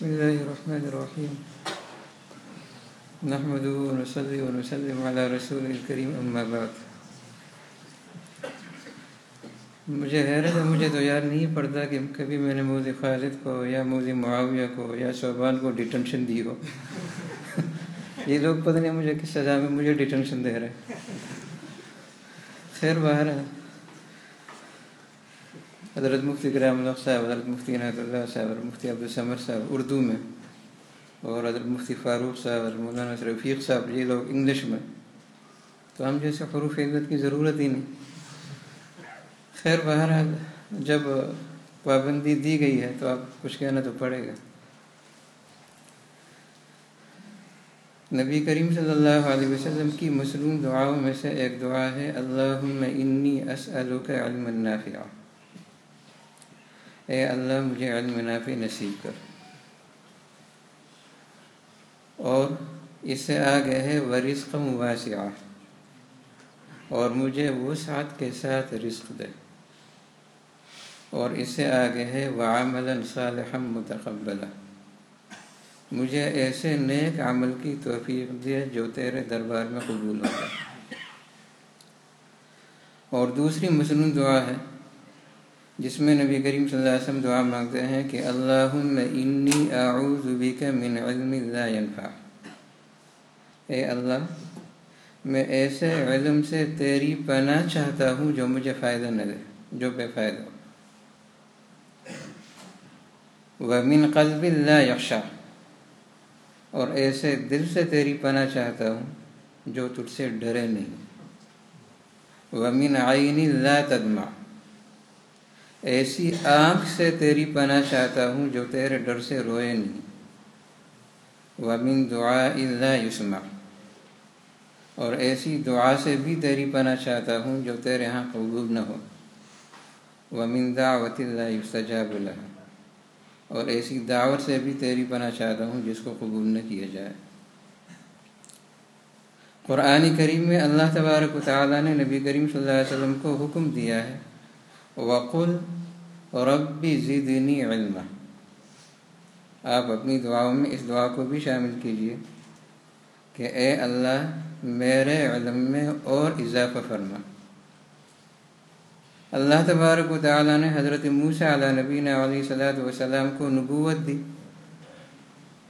بسم الله الرحمن الرحيم. نحمده ونصلي ونسلم على رسول الكريم، أما بعد. مجھے حیرت ہے، مجھے تو یاد نہیں پڑتا کہ کبھی میں نے مودی خالد کو یا مودی معاویہ کو یا صوبان کو ڈیٹنشن دی ہو. یہ لوگ پتہ نہیں مجھے کس سزا میں مجھے ڈیٹنشن دے رہے خیر، باہر ہے حضرت مفتی کرام اللہ صاحب، حضرت مفتی عنایت اللہ صاحب، حضرت مفتی عبدالسمر صاحب، اردو میں، اور حضرت مفتی فاروق صاحب، حضرت مولانا رفیق صاحب، یہ لوگ انگلش میں۔ تو ہم جیسے حروف عزت کی ضرورت ہی نہیں۔ خیر، بہرحال جب پابندی دی گئی ہے تو آپ کچھ کہنا تو پڑے گا۔ نبی کریم صلی اللہ علیہ وسلم کی مصنون دعاؤں میں سے ایک دعا ہے، اللہم انی اسألک علم نافع اے اللہ مجھے علم نافع نصیب کر۔ اور اس سے آگے ہے ورزق واسعہ۔ اور مجھے وسعت کے ساتھ رزق دے۔ اور اس سے آگے ہے وعملا صالحا متقبلا مجھے ایسے نیک عمل کی توفیق دے جو تیرے دربار میں قبول ہو جائے۔ اور دوسری مصنون دعا ہے جس میں نبی کریم صلی اللہ علیہ وسلم دعا مانگتے ہیں کہ اللہم انی اعوذ بک من علم لا ينفع اے اللہ، میں ایسے علم سے تیری پناہ چاہتا ہوں جو مجھے فائدہ نہ دے، جو بے فائدہ. ہو ومن قلب لا یخشا اور ایسے دل سے تیری پناہ چاہتا ہوں جو تجھ سے ڈرے نہیں. ومن عین لا تدمع. ایسی آنکھ سے تیری پناہ چاہتا ہوں جو تیرے ڈر سے روئے نہیں۔ ومن دعا لا یسمع اور ایسی دعا سے بھی تیری پناہ چاہتا ہوں جو تیرے ہاں قبول نہ ہو۔ ومن دعوت لا یستجاب لها اور ایسی دعوت سے بھی تیری پناہ چاہتا ہوں جس کو قبول نہ کیا جائے۔ قرآن کریم میں اللہ تبارک و تعالیٰ نے نبی کریم صلی اللہ علیہ وسلم کو حکم دیا ہے وقل ربی زدنی علم آپ اپنی دعاؤں میں اس دعا کو بھی شامل کیجیے کہ اے اللہ، میرے علم میں اور اضافہ فرما۔ اللہ تبارک و تعالیٰ نے حضرت موسیٰ علیہ نبی علیہ صلاحت وسلام کو نبوت دی۔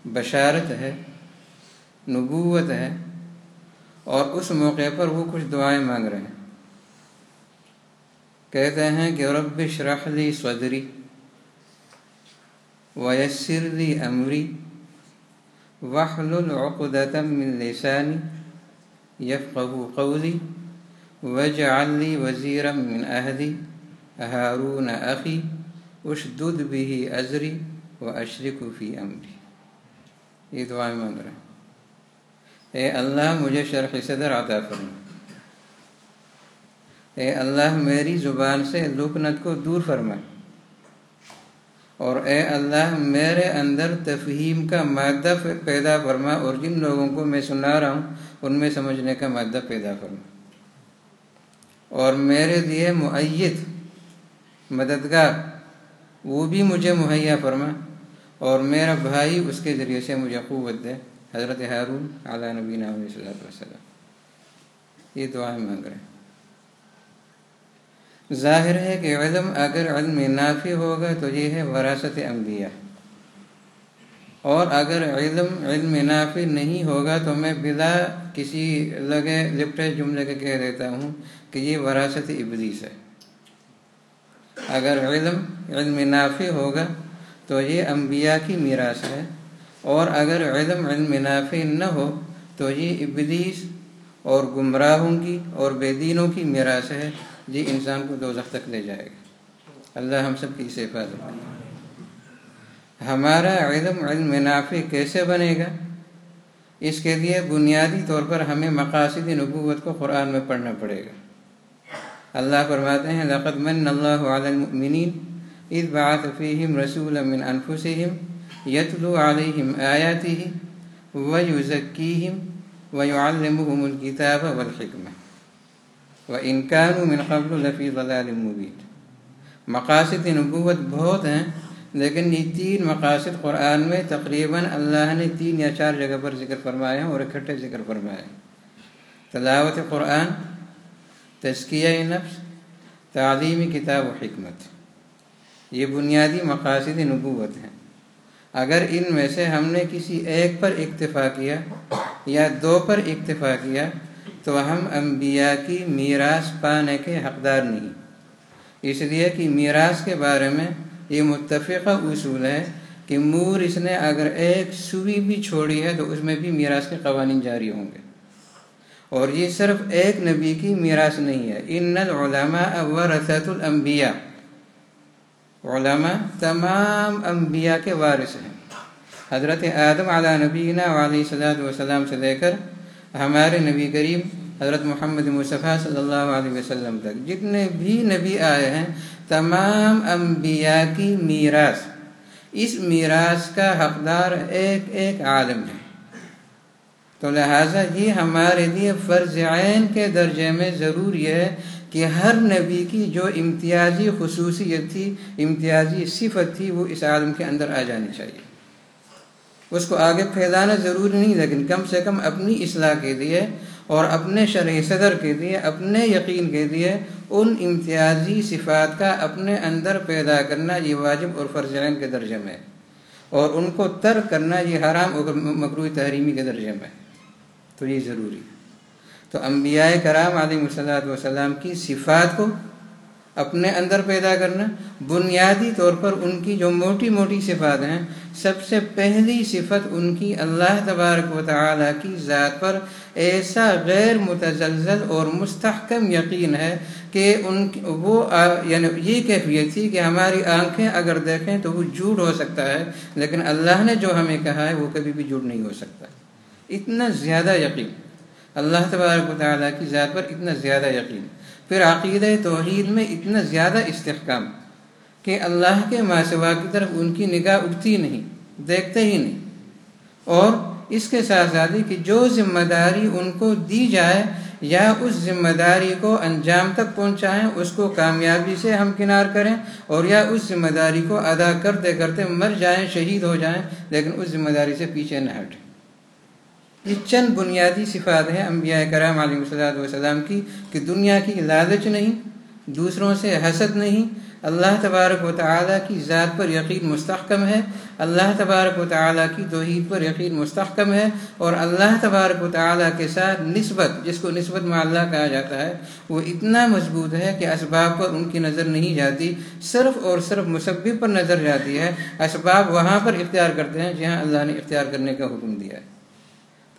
بشارت ہے، نبوت ہے اور اس موقع پر وہ کچھ دعائیں مانگ رہے ہیں۔ کہتے ہیں کہ رب شرح لی صدری ویسر لی امری وحلل من لسانی یفقہ قولی وجعل لی وزیرا من اہلی ہارون اخی اشدد بھی ازری و اشرک فی امری یہ دعائیں مانگ رہے ہیں اے اللہ مجھے شرح صدر عطا فرما۔ اے اللہ میری زبان سے لکنت کو دور فرما اور اے اللہ میرے اندر تفہیم کا مادہ پیدا فرما اور جن لوگوں کو میں سنا رہا ہوں، ان میں سمجھنے کا مادہ پیدا فرما۔ اور میرے لیے معیت مددگار، وہ بھی مجھے مہیا فرما۔ اور میرا بھائی اس کے ذریعے سے مجھے قوت دے۔ حضرت ہارون علیہ نبی علیہ صلی وسلم یہ دعائیں مانگ رہے ہیں۔ ظاہر ہے کہ علم اگر علم نافع ہوگا تو یہ ہے وراثت انبیاء۔ اور اگر علم علم نافع نہیں ہوگا تو میں بلا کسی لگے لپٹے جملے کے کہہ دیتا ہوں کہ یہ وراثت ابلیس ہے۔ اگر علم علم نافع ہوگا تو یہ انبیاء کی میراث ہے۔ اور اگر علم علم نافع نہ ہو تو یہ ابلیس اور گمراہوں کی اور بے دینوں کی میراث ہے۔ جی انسان کو دو تک لے جائے گا۔ اللہ ہم سب کی اسے حفاظت ہمارا علم علم نافع کیسے بنے گا؟ اس کے لیے بنیادی طور پر ہمیں مقاصد نبوت کو قرآن میں پڑھنا پڑے گا۔ اللہ فرماتے ہیں، لقد من اللہ علی المؤمنین اذ بعث فیہم رسولا من انفسہم یتلو علیہم آیاتہ ویزکیہم ویعلمہم الکتاب والحکمہ۔ وَإِن كَانُوا مِن قَبْلُ لَفِي ضَلَالٍ مُبِينٍ۔ مقاصد نبوت بہت ہیں، لیکن یہ تین مقاصد قرآن میں تقریباً اللہ نے تین یا چار جگہ پر ذکر فرمائے ہیں اور اکٹھے ذکر فرمائے ہیں۔ تلاوت قرآن، تزکیہ نفس تعلیمی کتاب و حکمت۔ یہ بنیادی مقاصد نبوت ہیں۔ اگر ان میں سے ہم نے کسی ایک پر اکتفا کیا یا دو پر اکتفا کیا تو ہم انبیاء کی میراث پانے کے حقدار نہیں۔ اس لیے کہ میراث کے بارے میں یہ متفقہ اصول ہے کہ مور اس نے اگر ایک سوئی بھی چھوڑی ہے تو اس میں بھی میراث کے قوانین جاری ہوں گے۔ اور یہ صرف ایک نبی کی میراث نہیں ہے۔ ان العلماء ورثت الانبیاء۔ علماء تمام انبیاء کے وارث ہیں۔ حضرت آدم علیہ نبینا علیہ صلاحت وسلام سے لے کر ہمارے نبی کریم حضرت محمد مصطفیٰ صلی اللہ علیہ وسلم تک، جتنے بھی نبی آئے ہیں، تمام انبیاء کی میراث، اس میراث کا حقدار ایک ایک عالم ہے۔ تو لہٰذا یہ ہمارے لیے فرض عین کے درجے میں ضروری ہے کہ ہر نبی کی جو امتیازی خصوصیت تھی، امتیازی صفت تھی، وہ اس عالم کے اندر آ جانی چاہیے۔ اس کو آگے پھیلانا ضروری نہیں، لیکن کم سے کم اپنی اصلاح کے لیے اور اپنے شرح صدر کے لیے، اپنے یقین کے لیے ان امتیازی صفات کا اپنے اندر پیدا کرنا یہ واجب اور فرض عین کے درجے میں اور ان کو ترک کرنا یہ حرام اور مقروع تحریمی کے درجے میں تو یہ ضروری ہے۔ تو انبیاء کرام علیہ صلاحت وسلام کی صفات کو اپنے اندر پیدا کرنا بنیادی طور پر ان کی جو موٹی موٹی صفات ہیں، سب سے پہلی صفت ان کی اللہ تبارک و تعالیٰ کی ذات پر ایسا غیر متزلزل اور مستحکم یقین ہے کہ ان وہ یعنی یہ کیفیت تھی کہ ہماری آنکھیں اگر دیکھیں تو وہ جھوٹ ہو سکتا ہے، لیکن اللہ نے جو ہمیں کہا ہے وہ کبھی بھی جھوٹ نہیں ہو سکتا۔ اتنا زیادہ یقین۔ اللہ تبارک و تعالیٰ کی ذات پر اتنا زیادہ یقین۔ پھر عقیدہ توحید میں اتنا زیادہ استحکام کہ اللہ کے ماسوا کی طرف ان کی نگاہ اٹھتی نہیں، دیکھتے ہی نہیں۔ اور اس کے ساتھ ساتھ کہ جو ذمہ داری ان کو دی جائے یا اس ذمہ داری کو انجام تک پہنچائیں، اس کو کامیابی سے ہم کنار کریں اور یا اس ذمہ داری کو ادا کرتے کرتے مر جائیں، شہید ہو جائیں، لیکن اس ذمہ داری سے پیچھے نہ ہٹیں۔ یہ چند بنیادی صفات ہیں انبیاء کرام علیہ صلاحت وسلام کی کہ دنیا کی لالچ نہیں، دوسروں سے حسد نہیں، اللہ تبارک و تعالیٰ کی ذات پر یقین مستحکم ہے، اللہ تبارک و تعالیٰ کی توحید پر یقین مستحکم ہے اور اللہ تبارک و تعالیٰ کے ساتھ نسبت، جس کو نسبت میں اللہ کہا جاتا ہے، وہ اتنا مضبوط ہے کہ اسباب پر ان کی نظر نہیں جاتی، صرف اور صرف مصبب پر نظر جاتی ہے، اسباب وہاں پر اختیار کرتے ہیں جہاں اللہ نے اختیار کرنے کا حکم دیا ہے۔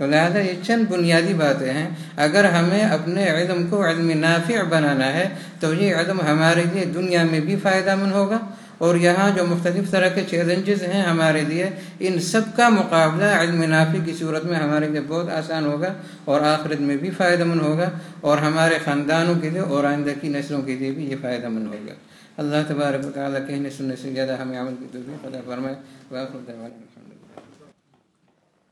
تو لہٰذا یہ چند بنیادی باتیں ہیں۔ اگر ہمیں اپنے علم کو علم نافع بنانا ہے، تو یہ علم ہمارے لیے دنیا میں بھی فائدہ مند ہوگا۔ اور یہاں جو مختلف طرح کے چیلنجز ہیں ہمارے لیے، ان سب کا مقابلہ علم نافع کی صورت میں ہمارے لیے بہت آسان ہوگا اور آخرت میں بھی فائدہ مند ہوگا۔ اور ہمارے خاندانوں کے لیے اور آئندہ کی نسلوں کے لیے بھی یہ فائدہ مند ہوگا۔ اللہ تبارک تعالیٰ کہنے سننے سے زیادہ ہمیں عمل کی خدا فرمائے۔